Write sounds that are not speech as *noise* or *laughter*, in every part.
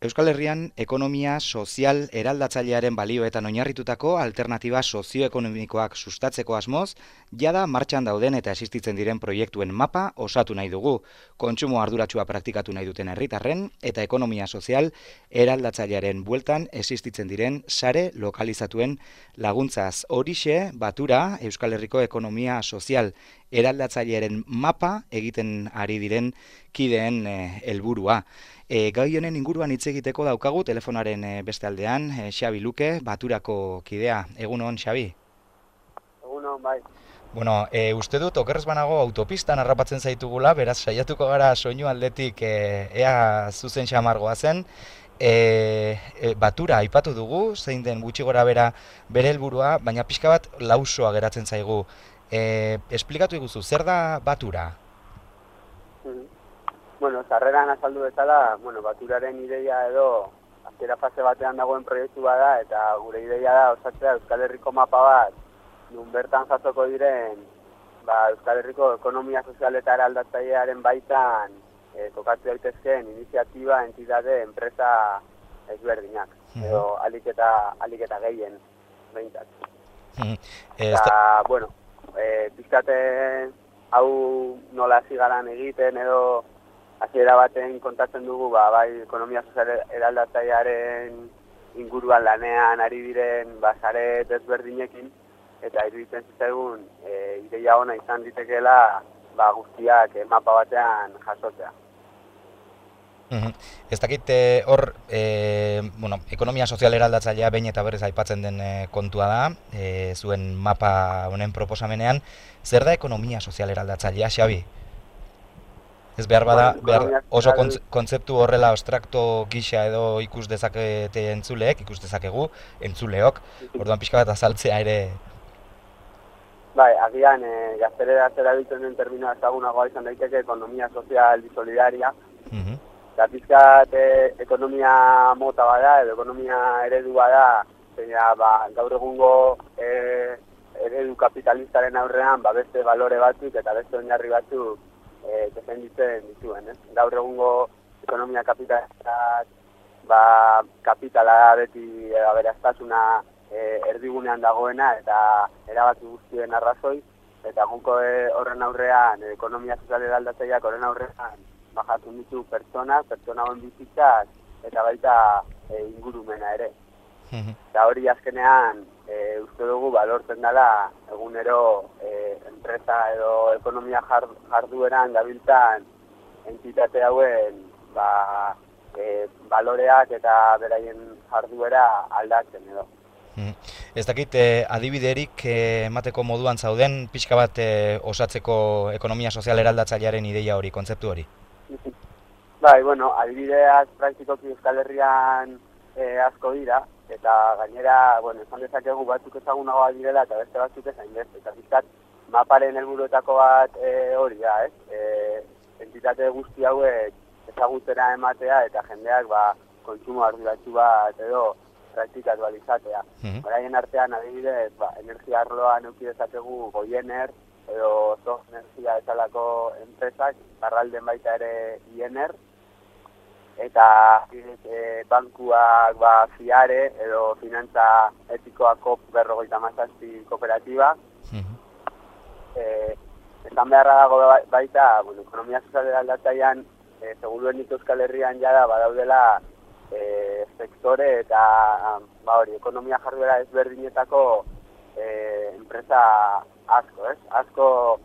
Euskal Herrian ekonomia sozial eraldatzailearen balioetan oinarritutako alternatiba sozioekonomikoak sustatzeko asmoz, jada martxan dauden eta existitzen diren proiektuen mapa osatu nahi dugu, kontsumo arduratsua praktikatu nahi duten herritarren eta ekonomia sozial eraldatzailearen bueltan existitzen diren sare lokalizatuen laguntzaz. Horixe, batura Euskal Herriko ekonomia sozial eraldatzailearen mapa egiten ari diren kideen eh, helburua. E, gai honen inguruan hitz egiteko daukagu telefonaren e, beste aldean, e, Xabi Luke, baturako kidea. Egun hon, Xabi? Egun hon, bai. Bueno, e, uste dut, okerrez banago autopistan harrapatzen zaitugula, beraz, saiatuko gara soinu aldetik e, ea zuzen xamargoa zen. E, e, batura aipatu dugu, zein den gutxi gora bera bere helburua, baina pixka bat lausoa geratzen zaigu. E, esplikatu iguzu, zer da batura? Mm bueno, zarreran azaldu bezala, bueno, baturaren ideia edo azera fase batean dagoen proiektu bada eta gure ideia da osatzea Euskal Herriko mapa bat nun bertan jasoko diren ba, Euskal Herriko ekonomia sozial eta eraldatzailearen baitan e, kokatu daitezkeen iniziatiba, entitate, enpresa ezberdinak. Mm -hmm. Edo alik eta, alik eta gehien behintzat. Mm Eta, bueno, e, bizkate hau nola zigaran egiten edo hasiera baten kontatzen dugu ba, bai ekonomia sozial eraldatzailearen inguruan lanean ari diren basare desberdinekin eta iruditzen zitzaigun e, ideia ona izan ditekeela ba, guztiak e, mapa batean jasotzea. Ez dakit e, hor, e, bueno, ekonomia sozial eraldatzailea behin eta berriz aipatzen den e, kontua da, e, zuen mapa honen proposamenean, zer da ekonomia sozial eraldatzailea, Xabi? Ez behar bada, behar, oso kontzeptu horrela abstrakto gisa edo ikus dezakete entzuleek, ikus dezakegu, entzuleok, orduan pixka bat azaltzea ere... Bai, agian, e, gaztere da zera ditzen den terminoa ezagunagoa izan daiteke ekonomia sozial solidaria. Eta pixkat e, ekonomia mota bada, edo ekonomia eredu bada, zeina, ba, gaur egungo e, eredu kapitalistaren aurrean, ba, beste balore batzuk eta beste oinarri batzuk eh defenditzen dituen, eh? Gaur egungo ekonomia kapitalak ba kapitala beti aberastasuna eh erdigunean dagoena eta erabaki guztien arrazoi eta guko e, horren aurrean ekonomia sozial aldatzaileak horren aurrean bajatu ditu pertsona, pertsona on bizitzak eta baita e, ingurumena ere. Eta hori azkenean e, uste dugu balortzen dela egunero e, enpresa edo ekonomia jardueran gabiltan entitate hauen ba, e, baloreak eta beraien jarduera aldatzen edo. Hmm. Ez dakit, eh, adibiderik eh, emateko moduan zauden, pixka bat eh, osatzeko ekonomia sozial eraldatzailearen ideia hori, kontzeptu hori? Bai, bueno, adibideak praktikoki Euskal Herrian eh, asko dira, eta gainera, bueno, esan dezakegu batzuk ezagunagoa direla eta beste batzuk ezain beste. Eta bizkat, maparen helburuetako bat e, hori da, ez? E, entitate guzti hauek ezagutera ematea eta jendeak ba, kontsumo arduratxu bat edo praktikatu alizatea. Mm -hmm. artean adibidez, ba, energia arloa neuki dezakegu goiener edo zo energia ezalako enpresak, barralden baita ere iener, eta e, bankuak ba, fiare edo finantza etikoa kop berrogeita mazazpi kooperatiba. Mm -hmm. e, esan beharra dago baita, bueno, ekonomia sozial aldataian, e, seguruen ditu euskal herrian jada badaudela e, sektore eta ba hori, ekonomia jarduera ezberdinetako e, enpresa asko, ez? Asko,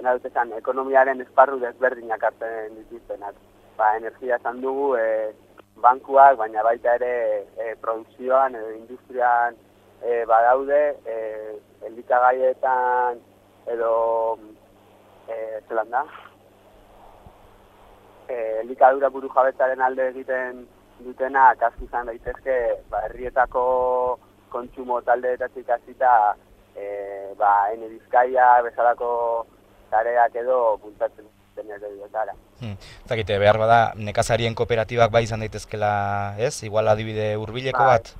nahi ekonomiaren esparru desberdinak hartzen dituztenak ba, energia esan dugu e, bankuak, baina baita ere e, produkzioan edo industrian e, badaude, e, elikagaietan edo e, zelan da? E, elikadura buru jabetzaren alde egiten dutena, kaski izan daitezke, ba, herrietako kontsumo taldeetatik hasita e, ba, ene bizkaia, bezalako tareak edo bultatzen zen ere diotara. Hmm. Zakite, behar bada, nekazarien kooperatibak bai izan daitezkela, ez? Igual adibide hurbileko bai. bat?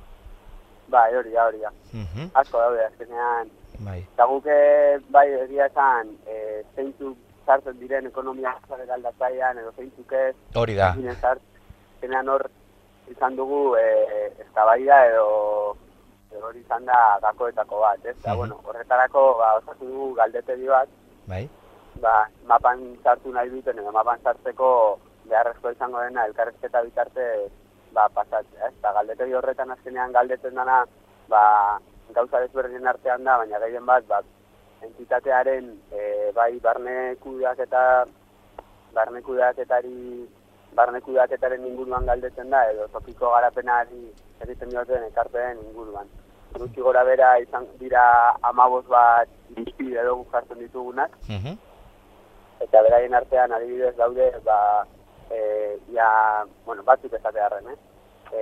Bai, hori da, hori da. Mm Asko daude, azkenean. Bai. Eta guke, bai, egia esan, e, zeintzuk sartzen diren ekonomia zare aldatzaian, edo zeintzuk ez. Hori da. Azkenean hor, izan dugu e, eztabaida edo hori izan da gakoetako bat, ez? Mm bueno, horretarako ba, osatu dugu galdetegi bat, bai. Ba, mapan sartu nahi duten, edo mapan sartzeko beharrezko izango dena elkarrezketa bitarte ba, pasatzea, ez? Eta galdetegi horretan azkenean galdetzen dana, ba, gauza desberdinen artean da, baina gehien bat, ba, entitatearen e, bai barne kudeak eta barne kudeaketari barne kudeaketaren inguruan galdetzen da, edo topiko garapenari egiten dioten ekarpen inguruan gutxi gora bera izan dira amabos bat izpide edo jartzen ditugunak. Mhm. Eta beraien artean adibidez daude, ba, e, ja, bueno, batzuk ezatearen, eh? E,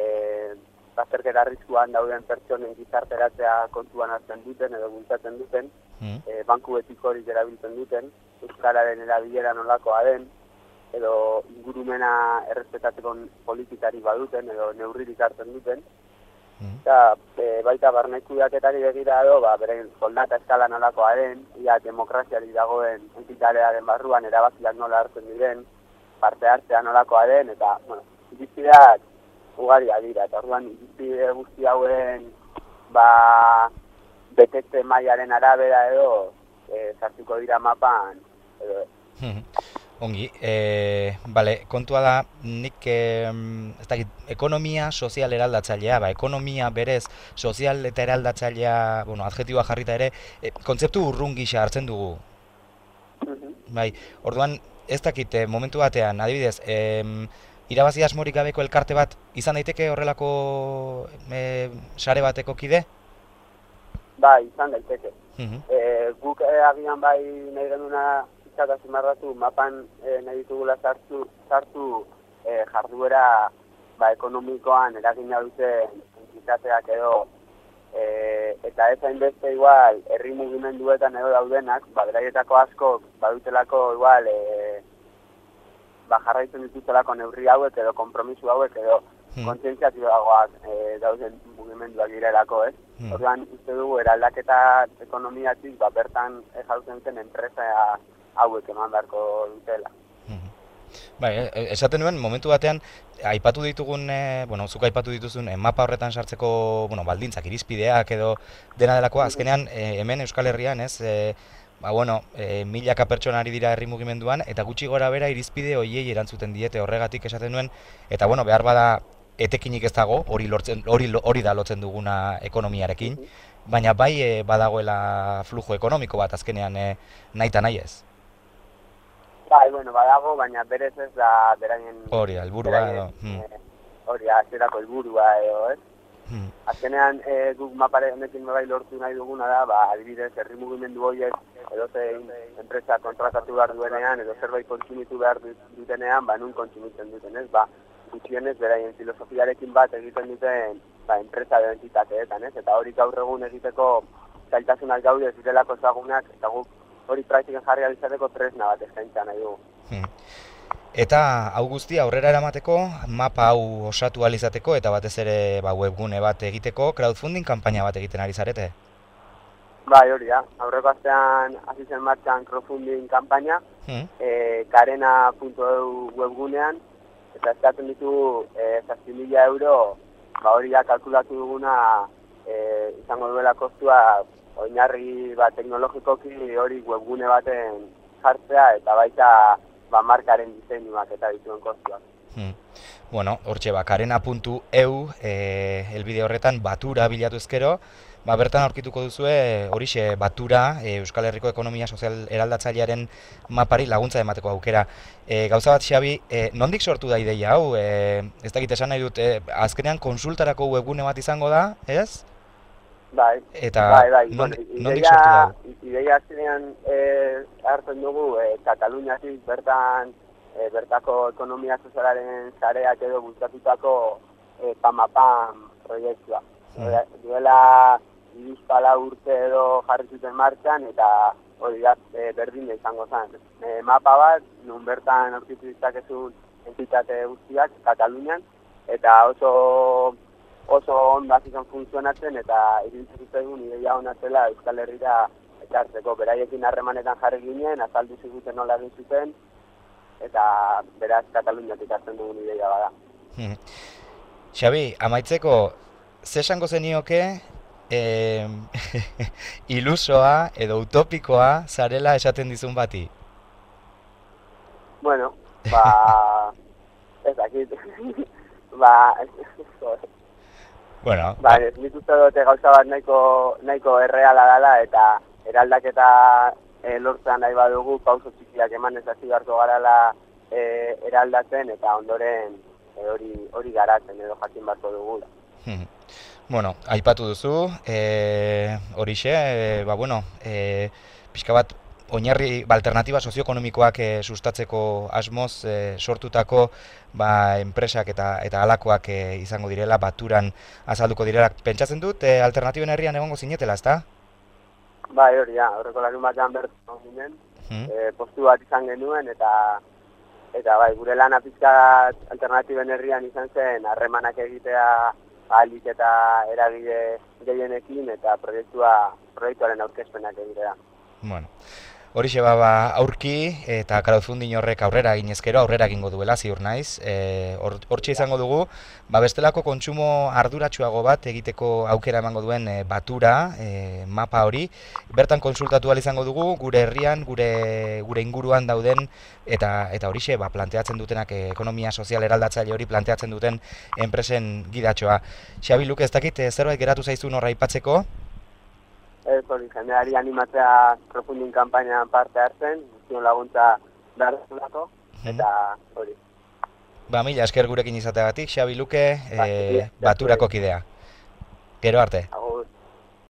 bazterketa arriskuan dauden pertsonen gizarteratzea kontuan hartzen duten edo bultzatzen duten, mm e, banku etikorik erabiltzen duten, Euskararen erabilera nolakoa den, edo ingurumena errespetatzeko politikari baduten, edo neurririk hartzen duten, Eta e, baita barnekuiaketari begira edo, ba, beren soldata eskala nolakoa den, ia demokraziari dagoen entitatearen barruan erabakiak nola hartzen diren, parte hartzea nolakoa den, eta, bueno, irizpideak ugari dira, eta orduan irizpide guzti hauen, ba, betetze mailaren arabera edo, e, sartuko dira mapan, edo, Ongi, e, bale, kontua da, nik e, ez dakit, ekonomia sozial eraldatzailea, ba, ekonomia berez sozial eta eraldatzailea, bueno, adjetiboa jarrita ere, e, kontzeptu urrun gisa hartzen dugu. Bai, orduan, ez dakit, e, momentu batean, adibidez, e, irabazi asmorik gabeko elkarte bat, izan daiteke horrelako e, sare bateko kide? Bai, izan daiteke. e, guk e, agian bai nahi genuna pixkat azimarratu mapan e, nahi ditugula sartu, sartu e, jarduera ba, ekonomikoan eragina dute entitateak edo e, eta ez hainbeste igual herri mugimenduetan edo daudenak, ba, beraietako asko badutelako igual e, ba, jarraitzen ditutelako neurri hauek edo kompromisu hauek edo hmm. kontzientziatiboagoak e, dauden mugimenduak girelako, ez? Hmm. Orduan, uste dugu, eraldaketa ekonomiatik, ba, bertan ez zen enpresa hauek eman beharko dutela. Bai, e, esaten nuen, momentu batean, aipatu ditugun, e, bueno, zuk aipatu dituzun, e, mapa horretan sartzeko, bueno, baldintzak, irizpideak edo dena delakoa, mhm. azkenean, e, hemen Euskal Herrian, ez, e, ba, bueno, e, milaka pertsonari dira herri mugimenduan, eta gutxi gora bera irizpide hoiei erantzuten diete horregatik esaten nuen, eta, bueno, behar bada, etekinik ez dago, hori lortzen, hori, hori da lotzen duguna ekonomiarekin, baina bai e, badagoela flujo ekonomiko bat azkenean e, nahi nahi ez. Bai, bueno, badago, baina berez ez da beraien... Hori, alburua edo. Hmm. Eh, hori, azerako helburua edo, ez? Hmm. Azkenean, e, guk mapare honekin bai lortu nahi duguna da, ba, adibidez, herri mugimendu horiek, edo zein enpresa kontratatu behar duenean, edo zerbait kontsumitu behar dutenean, ba, nun kontsumitzen duten, ez? Ba, gutxienez, beraien filosofiarekin bat egiten duten, ba, enpresa edo entitateetan, ez? Eta hori gaur egun egiteko zailtasunak gaude ez direlako zagunak, eta guk hori praktikan jarri alizateko tresna bat eskaintza nahi du. Hmm. Eta hau guztia aurrera eramateko, mapa hau osatu alizateko eta batez ere ba, webgune bat egiteko, crowdfunding kanpaina bat egiten ari zarete? Bai, hori da. Aurreko astean hasi zen martxan crowdfunding kanpaina, hmm. e, karena.eu webgunean, eta eskatzen ditu e, mila euro, ba, hori da kalkulatu duguna e, izango duela kostua oinarri ba, teknologikoki hori webgune baten jartzea eta baita ba, markaren diseinuak eta dituen kostuak. Hmm. Bueno, hortxe bakarena.eu e, elbide horretan batura bilatu ezkero, ba, bertan aurkituko duzue horixe batura e, Euskal Herriko Ekonomia Sozial Eraldatzailearen mapari laguntza emateko aukera. E, gauza bat xabi, e, nondik sortu da ideia hau? E, ez dakit esan nahi dut, e, azkenean konsultarako webgune bat izango da, ez? Bai, eta bai, bai. Non, bueno, ideia, ideia zinean e, hartzen dugu e, Kataluniatik bertan e, bertako ekonomia sozialaren zareak edo bultzatutako e, pamapam proiektua. Hmm. Duela iruzpala urte edo jarri zuten martxan eta hori da e, berdin izango zen. E, mapa bat, nun bertan aurkitu dizakezun entitate guztiak Katalunian eta oso oso ondo izan funtzionatzen eta iruditzen zaigun ideia ona zela Euskal Herrira ekartzeko beraiekin harremanetan jarri ginen, azaldu ziguten nola egin zuten eta beraz Kataluniatik hartzen dugun ideia bada. Hmm. Xabi, amaitzeko, ze esango zenioke e, *laughs* ilusoa edo utopikoa zarela esaten dizun bati? Bueno, ba... *laughs* ez dakit. *laughs* ba... Bueno, ba, ez nik uste dute gauza bat nahiko, nahiko erreala dela eta eraldaketa e, lortzen nahi badugu pauso txikiak eman ez hasi beharko garala e, eraldatzen eta ondoren e, hori hori garatzen edo jakin beharko dugu. Hmm. Bueno, aipatu duzu, e, horixe, e, ba, bueno, e, pixka bat oinarri ba, alternatiba sozioekonomikoak e, sustatzeko asmoz e, sortutako ba, enpresak eta eta halakoak e, izango direla, baturan azalduko direla. Pentsatzen dut, e, alternatiben herrian egongo zinetela, ezta? Bai, hori, ja, horreko larun batean bertu ginen, hmm. e, postu bat izan genuen, eta eta bai, gure lana pizkat alternatiben herrian izan zen, harremanak egitea alik eta eragile gehienekin, eta proiektua, proiektuaren aurkezpenak egitea. Bueno, Horixe ba, ba, aurki eta crowdfunding horrek aurrera ginezkero aurrera egingo duela ziur naiz. E, hortxe izango dugu, ba, bestelako kontsumo arduratsuago bat egiteko aukera emango duen e, batura, e, mapa hori. Bertan konsultatu izango dugu, gure herrian, gure, gure inguruan dauden, eta eta horixe ba, planteatzen dutenak e, ekonomia sozial eraldatzaile hori planteatzen duten enpresen gidatxoa. Xabi Luke, ez dakit, e, zerbait geratu zaizu norra ipatzeko? Ez hori, jendeari animatzea profundin kampainan parte hartzen, zion laguntza duzulako, mhm. eta hori. Ba, mila esker gurekin izateagatik, Xabi Luke, ba, e, baturako kidea. Gero arte.